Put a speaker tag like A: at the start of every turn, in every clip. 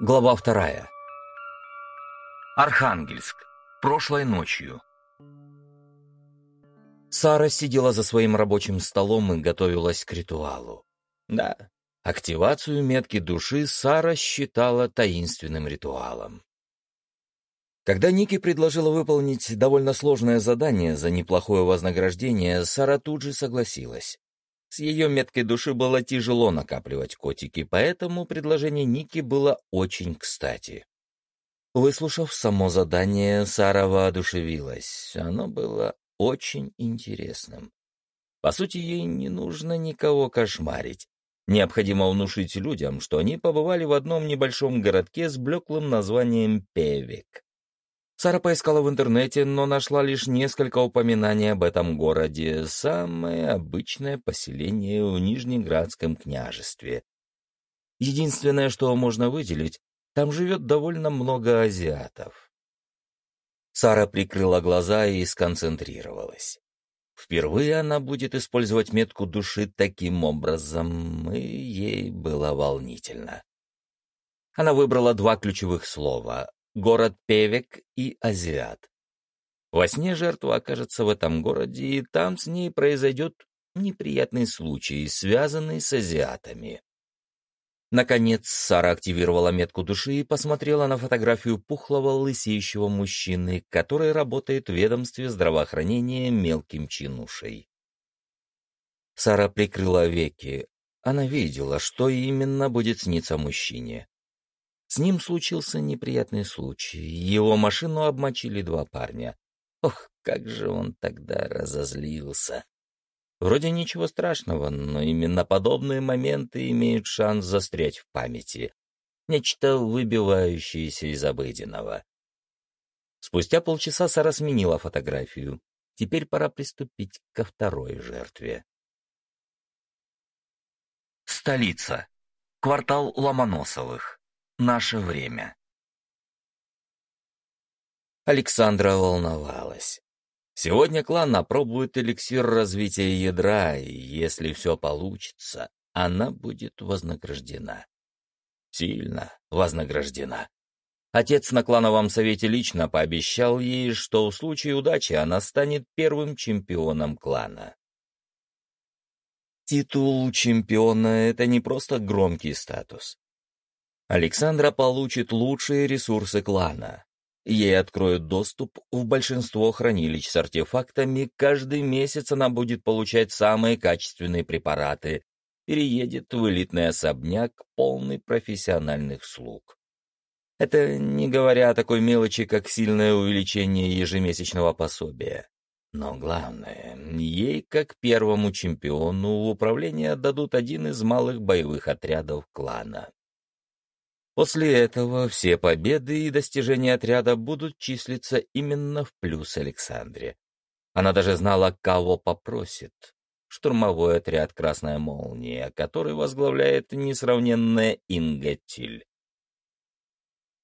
A: Глава вторая. Архангельск. Прошлой ночью. Сара сидела за своим рабочим столом и готовилась к ритуалу. Да, активацию метки души Сара считала таинственным ритуалом. Когда Ники предложила выполнить довольно сложное задание за неплохое вознаграждение, Сара тут же согласилась. С ее меткой души было тяжело накапливать котики, поэтому предложение Ники было очень кстати. Выслушав само задание, Сара воодушевилась. Оно было очень интересным. По сути, ей не нужно никого кошмарить. Необходимо внушить людям, что они побывали в одном небольшом городке с блеклым названием Певик. Сара поискала в интернете, но нашла лишь несколько упоминаний об этом городе. Самое обычное поселение в Нижнеградском княжестве. Единственное, что можно выделить, там живет довольно много азиатов. Сара прикрыла глаза и сконцентрировалась. Впервые она будет использовать метку души таким образом, и ей было волнительно. Она выбрала два ключевых слова город Певек и Азиат. Во сне жертва окажется в этом городе, и там с ней произойдет неприятный случай, связанный с азиатами. Наконец, Сара активировала метку души и посмотрела на фотографию пухлого лысеющего мужчины, который работает в ведомстве здравоохранения мелким чинушей. Сара прикрыла веки. Она видела, что именно будет сниться мужчине. С ним случился неприятный случай. Его машину обмочили два парня. Ох, как же он тогда разозлился. Вроде ничего страшного, но именно подобные моменты имеют шанс застрять в памяти. Нечто выбивающееся из обыденного. Спустя полчаса Сара сменила фотографию. Теперь пора приступить ко второй жертве. Столица. Квартал Ломоносовых. Наше время. Александра волновалась. Сегодня клан опробует эликсир развития ядра, и если все получится, она будет вознаграждена. Сильно вознаграждена. Отец на клановом совете лично пообещал ей, что в случае удачи она станет первым чемпионом клана. Титул чемпиона — это не просто громкий статус. Александра получит лучшие ресурсы клана. Ей откроют доступ в большинство хранилищ с артефактами, каждый месяц она будет получать самые качественные препараты, переедет в элитный особняк, полный профессиональных слуг. Это не говоря о такой мелочи, как сильное увеличение ежемесячного пособия. Но главное, ей, как первому чемпиону, в управление отдадут один из малых боевых отрядов клана. После этого все победы и достижения отряда будут числиться именно в плюс Александре. Она даже знала, кого попросит. Штурмовой отряд «Красная молния», который возглавляет несравненная Инга Тиль.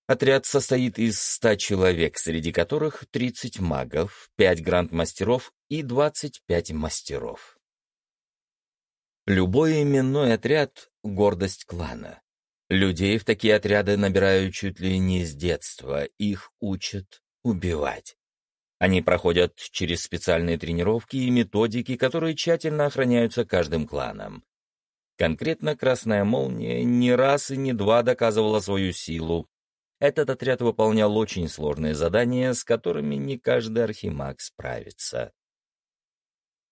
A: Отряд состоит из ста человек, среди которых 30 магов, 5 гранд-мастеров и 25 мастеров. Любой именной отряд — гордость клана. Людей в такие отряды набирают чуть ли не с детства, их учат убивать. Они проходят через специальные тренировки и методики, которые тщательно охраняются каждым кланом. Конкретно «Красная молния» не раз и не два доказывала свою силу. Этот отряд выполнял очень сложные задания, с которыми не каждый архимаг справится.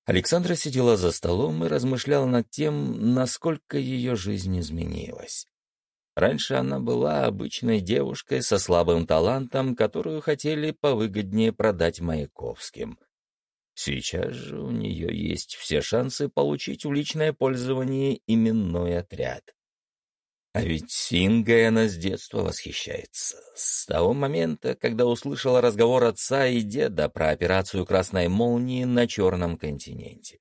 A: Александра сидела за столом и размышляла над тем, насколько ее жизнь изменилась. Раньше она была обычной девушкой со слабым талантом, которую хотели повыгоднее продать Маяковским. Сейчас же у нее есть все шансы получить в личное пользование именной отряд. А ведь Сингой она с детства восхищается. С того момента, когда услышала разговор отца и деда про операцию «Красной молнии» на Черном континенте.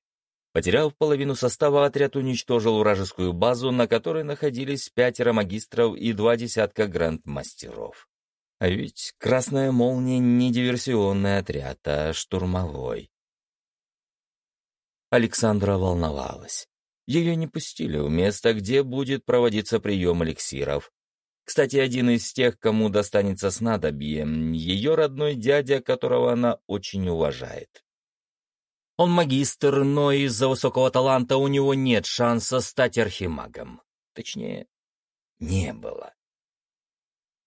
A: Потеряв половину состава, отряд уничтожил вражескую базу, на которой находились пятеро магистров и два десятка гранд-мастеров. А ведь «Красная молния» не диверсионный отряд, а штурмовой. Александра волновалась. Ее не пустили в место, где будет проводиться прием эликсиров. Кстати, один из тех, кому достанется снадобье, ее родной дядя, которого она очень уважает. Он магистр, но из-за высокого таланта у него нет шанса стать архимагом. Точнее, не было.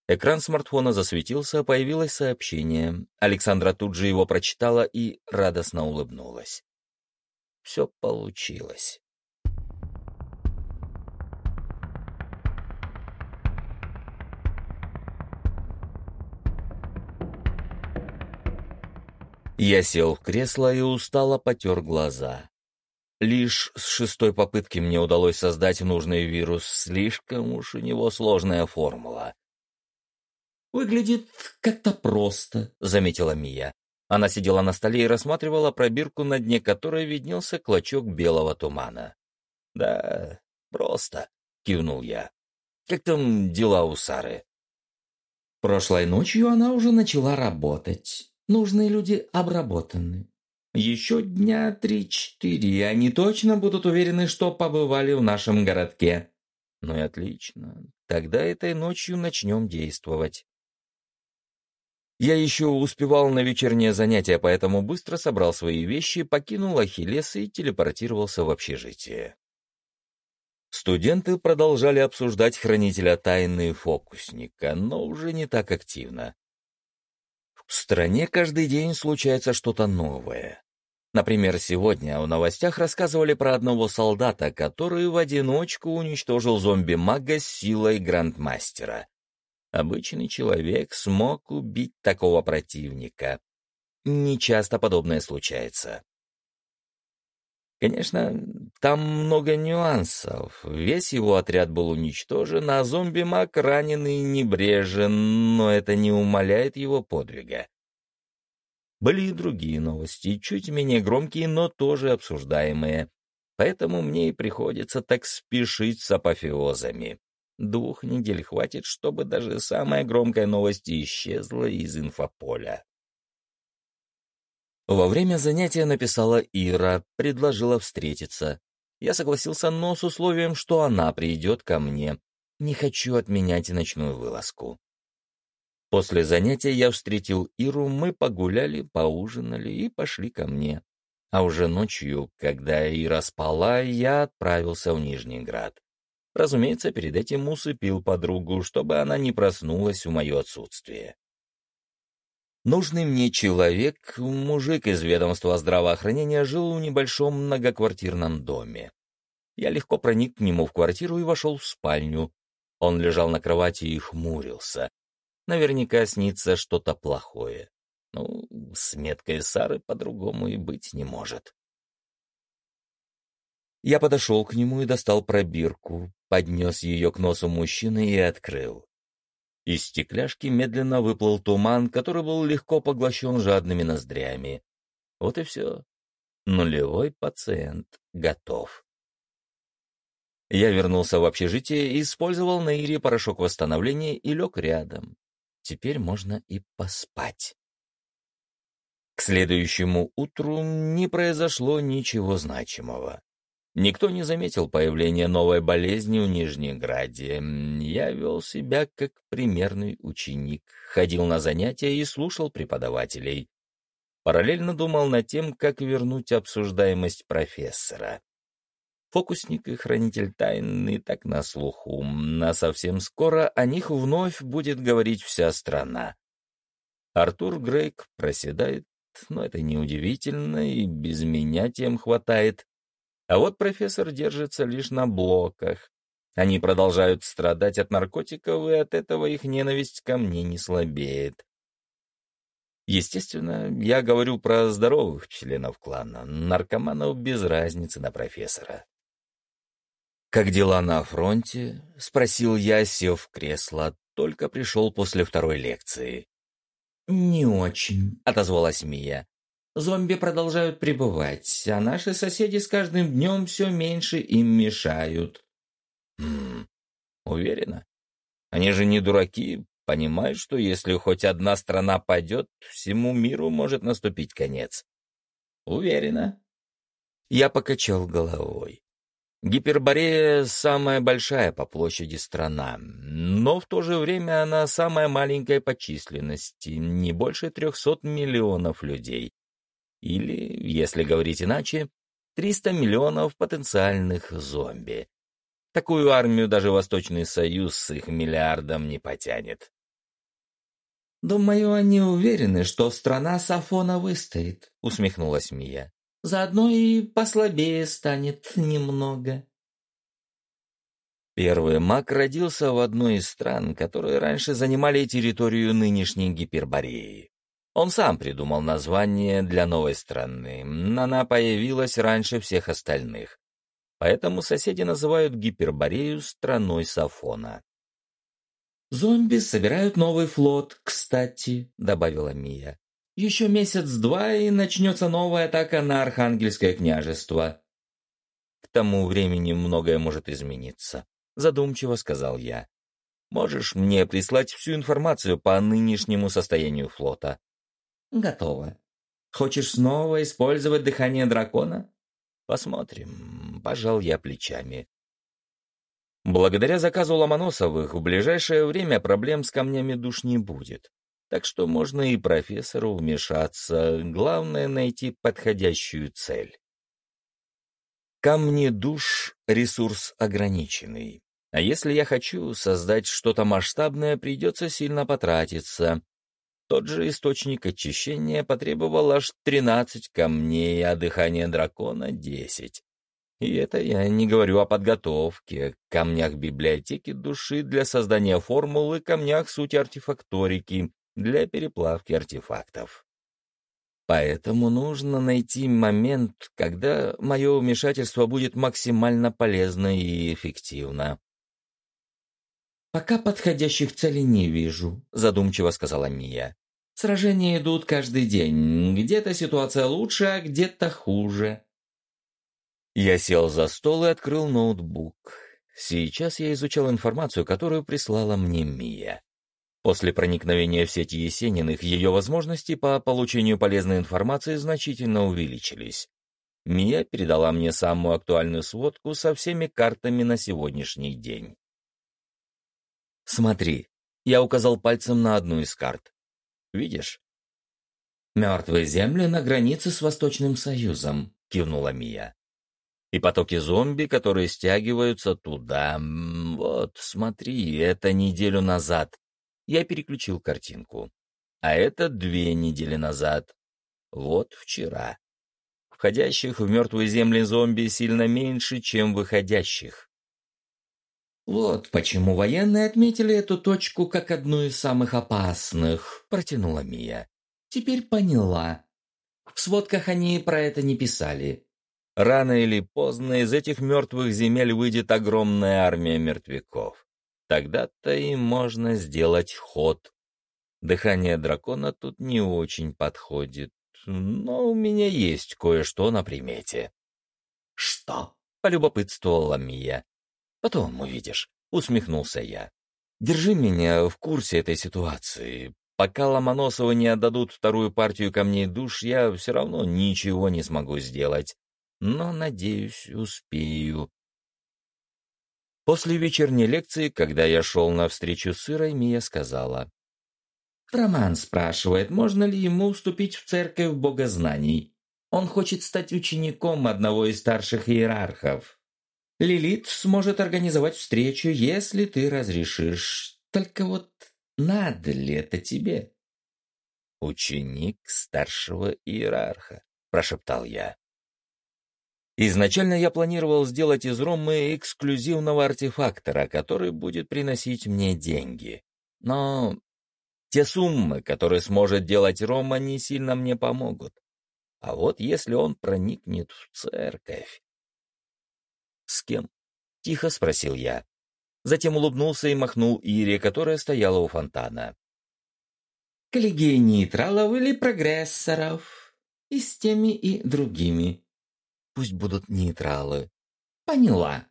A: Экран смартфона засветился, появилось сообщение. Александра тут же его прочитала и радостно улыбнулась. Все получилось. Я сел в кресло и устало потер глаза. Лишь с шестой попытки мне удалось создать нужный вирус, слишком уж у него сложная формула.
B: «Выглядит как-то просто», — заметила Мия.
A: Она сидела на столе и рассматривала пробирку, на дне которой виднелся клочок белого тумана. «Да, просто», — кивнул я. «Как там дела у Сары?»
B: Прошлой ночью она уже начала работать. Нужные люди обработаны. Еще дня три-четыре, и они точно будут уверены, что побывали в нашем городке.
A: Ну и отлично. Тогда этой ночью начнем действовать. Я еще успевал на вечернее занятие, поэтому быстро собрал свои вещи, покинул Ахиллес и телепортировался в общежитие. Студенты продолжали обсуждать хранителя тайны фокусника, но уже не так активно. В стране каждый день случается что-то новое. Например, сегодня в новостях рассказывали про одного солдата, который в одиночку уничтожил зомби-мага с силой грандмастера. Обычный человек смог убить такого противника. Нечасто подобное случается. Конечно, там много нюансов. Весь его отряд был уничтожен, а зомби-маг ранен и небрежен, но это не умаляет его подвига. Были и другие новости, чуть менее громкие, но тоже обсуждаемые. Поэтому мне и приходится так спешить с апофеозами. Двух недель хватит, чтобы даже самая громкая новость исчезла из инфополя. Во время занятия написала Ира, предложила встретиться. Я согласился, но с условием, что она придет ко мне. Не хочу отменять ночную вылазку. После занятия я встретил Иру, мы погуляли, поужинали и пошли ко мне. А уже ночью, когда Ира спала, я отправился в Нижний Град. Разумеется, перед этим усыпил подругу, чтобы она не проснулась в мое отсутствие. Нужный мне человек, мужик из ведомства здравоохранения, жил в небольшом многоквартирном доме. Я легко проник к нему в квартиру и вошел в спальню. Он лежал на кровати и хмурился. Наверняка снится что-то плохое. Ну, с меткой Сары по-другому и быть не может. Я подошел к нему и достал пробирку, поднес ее к носу мужчины и открыл. Из стекляшки медленно выплыл туман, который был легко поглощен жадными ноздрями. Вот и все. Нулевой пациент готов. Я вернулся в общежитие использовал на Ире порошок восстановления и лег рядом. Теперь можно и поспать. К следующему утру не произошло ничего значимого. Никто не заметил появления новой болезни в Нижнеграде. Я вел себя как примерный ученик, ходил на занятия и слушал преподавателей. Параллельно думал над тем, как вернуть обсуждаемость профессора. Фокусник и хранитель тайны так на слуху, а совсем скоро о них вновь будет говорить вся страна. Артур Грейк проседает, но это неудивительно, и без меня тем хватает. А вот профессор держится лишь на блоках. Они продолжают страдать от наркотиков, и от этого их ненависть ко мне не слабеет. Естественно, я говорю про здоровых членов клана, наркоманов без разницы на профессора. «Как дела на фронте?» — спросил я, сев в кресло, только пришел после второй лекции.
B: «Не очень», — отозвалась Мия. Зомби продолжают пребывать, а наши соседи с каждым днем все меньше им мешают.
A: Хм, уверена? Они же не дураки, понимают, что если хоть одна страна падет, всему миру может наступить конец.
B: Уверена.
A: Я покачал головой. Гиперборея — самая большая по площади страна, но в то же время она самая маленькая по численности, не больше 300 миллионов людей. Или, если говорить иначе, 300 миллионов потенциальных зомби. Такую армию даже Восточный Союз с их миллиардом не потянет.
B: «Думаю, они уверены, что страна Сафона выстоит», — усмехнулась Мия. «Заодно и послабее станет немного».
A: Первый маг родился в одной из стран, которые раньше занимали территорию нынешней Гипербореи. Он сам придумал название для новой страны. Она появилась раньше всех остальных. Поэтому соседи называют Гиперборею страной Сафона.
B: «Зомби собирают новый флот, кстати», — добавила Мия. «Еще месяц-два, и начнется новая атака на Архангельское княжество».
A: «К тому времени многое может измениться», — задумчиво сказал я. «Можешь мне прислать всю информацию по нынешнему состоянию флота?»
B: «Готово. Хочешь снова использовать дыхание дракона?»
A: «Посмотрим», — пожал я плечами. Благодаря заказу Ломоносовых в ближайшее время проблем с камнями душ не будет. Так что можно и профессору вмешаться, главное найти подходящую цель. Камни душ — ресурс ограниченный. А если я хочу создать что-то масштабное, придется сильно потратиться. Тот же источник очищения потребовал аж 13 камней, а дыхание дракона — 10. И это я не говорю о подготовке, камнях библиотеки души для создания формулы, камнях сути артефакторики для переплавки артефактов. Поэтому нужно найти момент, когда мое вмешательство будет максимально полезно и эффективно.
B: «Пока подходящих целей не вижу», — задумчиво сказала Мия. «Сражения идут каждый день. Где-то ситуация лучше, а где-то хуже.
A: Я сел за стол и открыл ноутбук. Сейчас я изучал информацию, которую прислала мне Мия. После проникновения в сеть Есениных ее возможности по получению полезной информации значительно увеличились. Мия передала мне самую актуальную сводку со всеми картами на сегодняшний день. «Смотри», — я указал пальцем на одну из карт. «Видишь?»
B: «Мертвые земли на границе с Восточным Союзом», — кивнула Мия
A: и потоки зомби, которые стягиваются туда. Вот, смотри, это неделю назад. Я переключил картинку. А это две недели назад. Вот вчера. Входящих в мертвые земли зомби сильно меньше, чем выходящих.
B: «Вот почему военные отметили эту точку как одну из самых опасных», — протянула Мия. «Теперь поняла. В сводках они про это не писали.
A: Рано или поздно из этих мертвых земель выйдет огромная армия мертвяков. Тогда-то и можно сделать ход. Дыхание дракона тут не очень подходит, но у меня есть кое-что на примете.
B: «Что?»
A: — полюбопытствовала Мия. «Потом увидишь», — усмехнулся я. «Держи меня в курсе этой ситуации. Пока Ломоносовы не отдадут вторую партию камней душ, я все равно ничего не смогу сделать но, надеюсь, успею. После вечерней лекции, когда я шел навстречу с Ирой, Мия сказала.
B: «Роман спрашивает, можно ли ему вступить в церковь богознаний. Он хочет стать учеником одного из старших иерархов. Лилит сможет организовать встречу, если ты разрешишь. Только вот надо ли это тебе?»
A: «Ученик старшего иерарха», — прошептал я. Изначально я планировал сделать из Ромы эксклюзивного артефактора, который будет приносить мне деньги. Но те суммы, которые сможет делать Рома, не сильно мне помогут. А вот если он проникнет в церковь... «С кем?» — тихо спросил я. Затем улыбнулся и махнул Ире, которая стояла у фонтана.
B: «Коллегии нейтралов или прогрессоров. И с теми, и другими
A: пусть будут нейтралы.
B: Поняла.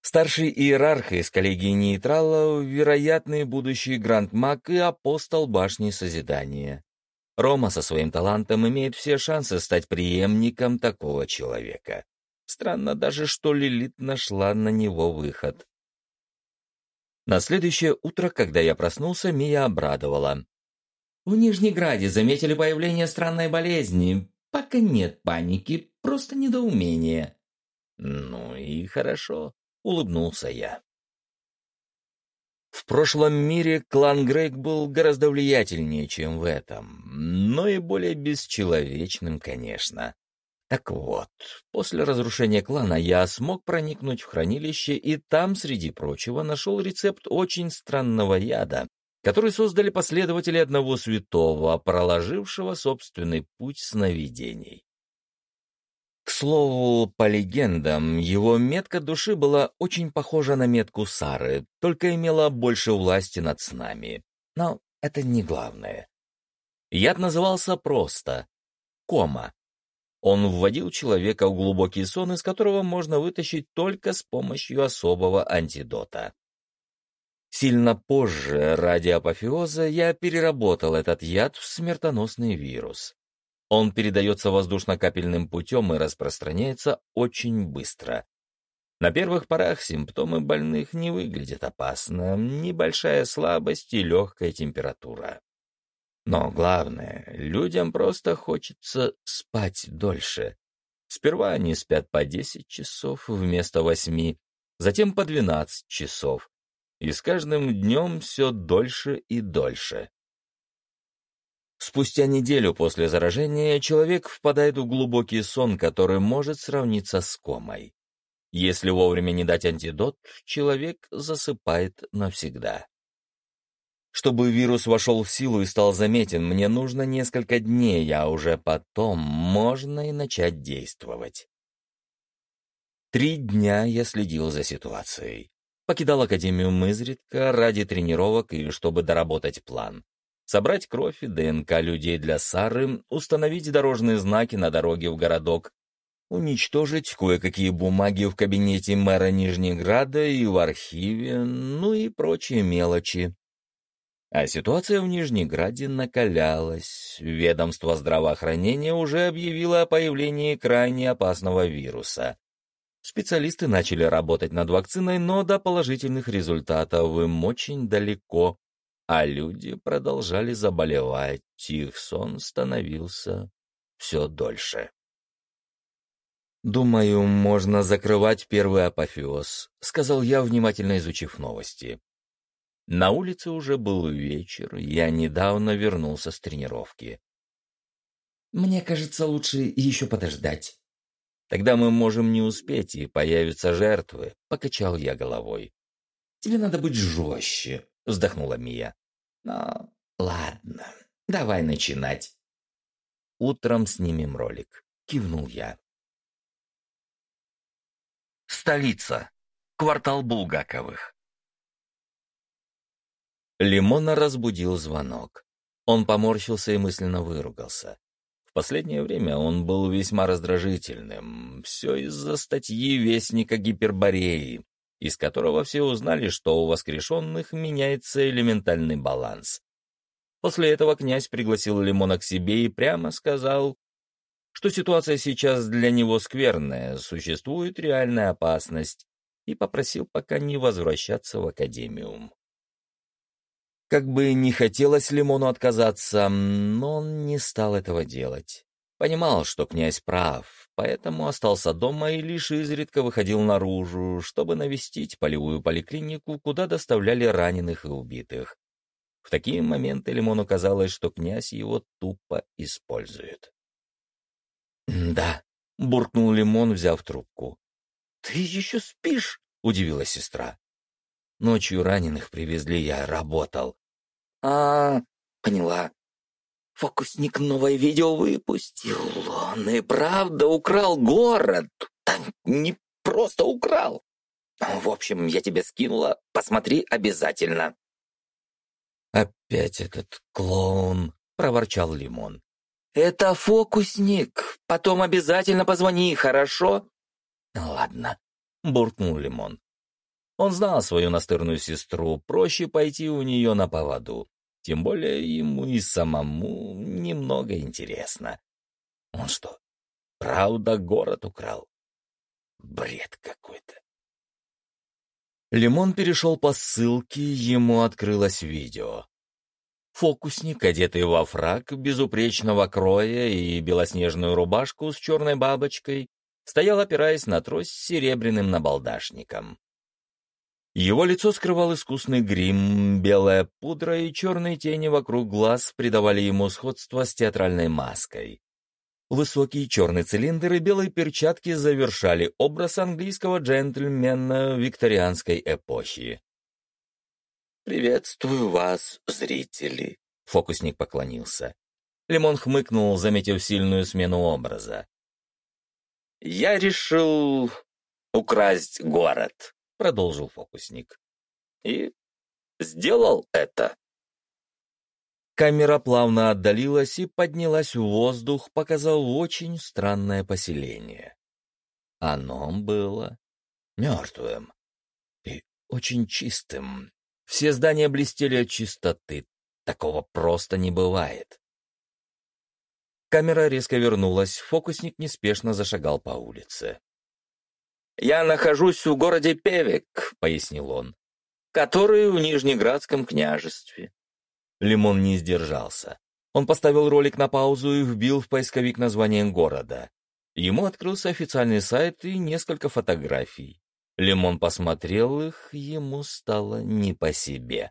A: Старший иерарх из коллегии нейтралов, вероятный будущий гранд-маг и апостол башни Созидания. Рома со своим талантом имеет все шансы стать преемником такого человека. Странно даже, что Лилит нашла на него выход. На следующее утро, когда я проснулся, Мия обрадовала.
B: В Нижнеграде заметили появление странной болезни. Пока нет паники, просто недоумение.
A: Ну и хорошо, улыбнулся я. В прошлом мире клан Грейк был гораздо влиятельнее, чем в этом, но и более бесчеловечным, конечно. Так вот, после разрушения клана я смог проникнуть в хранилище и там, среди прочего, нашел рецепт очень странного яда, который создали последователи одного святого, проложившего собственный путь сновидений. К слову, по легендам, его метка души была очень похожа на метку Сары, только имела больше власти над снами. Но это не главное. Яд назывался просто «кома». Он вводил человека в глубокий сон, из которого можно вытащить только с помощью особого антидота. Сильно позже, ради апофеоза, я переработал этот яд в смертоносный вирус. Он передается воздушно-капельным путем и распространяется очень быстро. На первых порах симптомы больных не выглядят опасно, небольшая слабость и легкая температура. Но главное, людям просто хочется спать дольше. Сперва они спят по 10 часов вместо 8, затем по 12 часов, и с каждым днем все дольше и дольше. Спустя неделю после заражения человек впадает в глубокий сон, который может сравниться с комой. Если вовремя не дать антидот, человек засыпает навсегда. Чтобы вирус вошел в силу и стал заметен, мне нужно несколько дней, а уже потом можно и начать действовать. Три дня я следил за ситуацией. Покидал Академию изредка ради тренировок и чтобы доработать план. Собрать кровь и ДНК людей для Сары, установить дорожные знаки на дороге в городок, уничтожить кое-какие бумаги в кабинете мэра Нижнеграда и в архиве, ну и прочие мелочи. А ситуация в Нижнеграде накалялась. Ведомство здравоохранения уже объявило о появлении крайне опасного вируса. Специалисты начали работать над вакциной, но до положительных результатов им очень далеко, а люди продолжали заболевать, их сон становился все дольше. «Думаю, можно закрывать первый апофеоз», — сказал я, внимательно изучив новости. На улице уже был вечер, я недавно вернулся с тренировки.
B: «Мне кажется, лучше еще подождать»,
A: Тогда мы можем не успеть, и появятся жертвы», — покачал я головой.
B: «Тебе надо быть жестче», — вздохнула Мия. «Но ладно, давай начинать».
A: «Утром снимем ролик», — кивнул я. Столица. Квартал Булгаковых. Лимона разбудил звонок. Он поморщился и мысленно выругался последнее время он был весьма раздражительным. Все из-за статьи Вестника Гипербореи, из которого все узнали, что у воскрешенных меняется элементальный баланс. После этого князь пригласил Лимона к себе и прямо сказал, что ситуация сейчас для него скверная, существует реальная опасность, и попросил пока не возвращаться в Академиум. Как бы не хотелось Лимону отказаться, но он не стал этого делать. Понимал, что князь прав, поэтому остался дома и лишь изредка выходил наружу, чтобы навестить полевую поликлинику, куда доставляли раненых и убитых. В такие моменты Лимону казалось, что князь его тупо использует. «Да», — буркнул Лимон, взяв трубку.
B: «Ты еще спишь?» — удивилась сестра.
A: Ночью раненых привезли, я работал.
B: А, поняла. Фокусник новое видео выпустил. Он и правда украл город. Да не просто украл. В общем, я тебе скинула. Посмотри обязательно.
A: Опять этот клоун, проворчал Лимон.
B: Это фокусник. Потом обязательно позвони, хорошо?
A: Ладно, буркнул Лимон. Он знал свою настырную сестру, проще пойти у нее на поводу. Тем более ему и самому немного интересно. Он что, правда город украл? Бред какой-то. Лимон перешел по ссылке, ему открылось видео. Фокусник, одетый во фрак безупречного кроя и белоснежную рубашку с черной бабочкой, стоял, опираясь на трость с серебряным набалдашником. Его лицо скрывал искусный грим, белая пудра и черные тени вокруг глаз придавали ему сходство с театральной маской. Высокий черный цилиндр и белые перчатки завершали образ английского джентльмена викторианской эпохи.
B: «Приветствую вас, зрители!»
A: — фокусник поклонился. Лимон хмыкнул, заметив сильную смену образа.
B: «Я решил украсть город», — продолжил фокусник. «И сделал это».
A: Камера плавно отдалилась и поднялась в воздух, показав очень странное поселение. Оно было мертвым и очень чистым. Все здания блестели от чистоты. Такого просто не бывает. Камера резко вернулась, фокусник неспешно зашагал по улице.
B: «Я нахожусь в городе Певек», — пояснил он, — «который в Нижнеградском княжестве.
A: Лимон не сдержался. Он поставил ролик на паузу и вбил в поисковик название города. Ему открылся официальный сайт и несколько фотографий. Лимон посмотрел их, ему стало не по себе.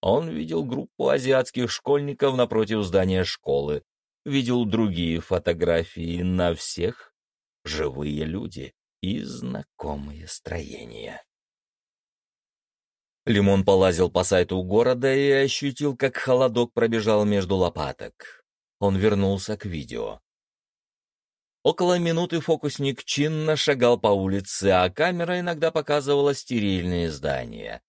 A: Он видел группу азиатских школьников напротив здания школы, видел другие фотографии на всех, живые люди и знакомые строения. Лимон полазил по сайту города и ощутил, как холодок пробежал между лопаток. Он вернулся к видео. Около минуты фокусник чинно шагал по улице, а камера иногда показывала стерильные здания.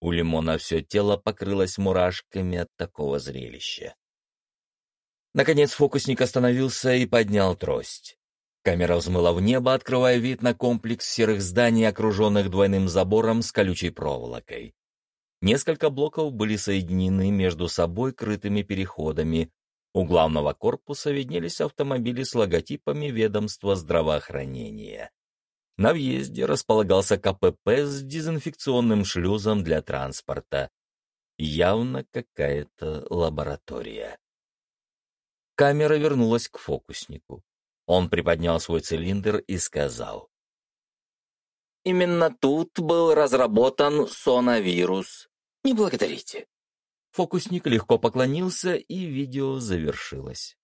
A: У Лимона все тело покрылось мурашками от такого зрелища. Наконец фокусник остановился и поднял трость. Камера взмыла в небо, открывая вид на комплекс серых зданий, окруженных двойным забором с колючей проволокой. Несколько блоков были соединены между собой крытыми переходами. У главного корпуса виднелись автомобили с логотипами ведомства здравоохранения. На въезде располагался КПП с дезинфекционным шлюзом для транспорта. Явно какая-то лаборатория. Камера вернулась к фокуснику. Он приподнял свой цилиндр и сказал.
B: «Именно тут был разработан соновирус. Не благодарите».
A: Фокусник легко поклонился, и видео завершилось.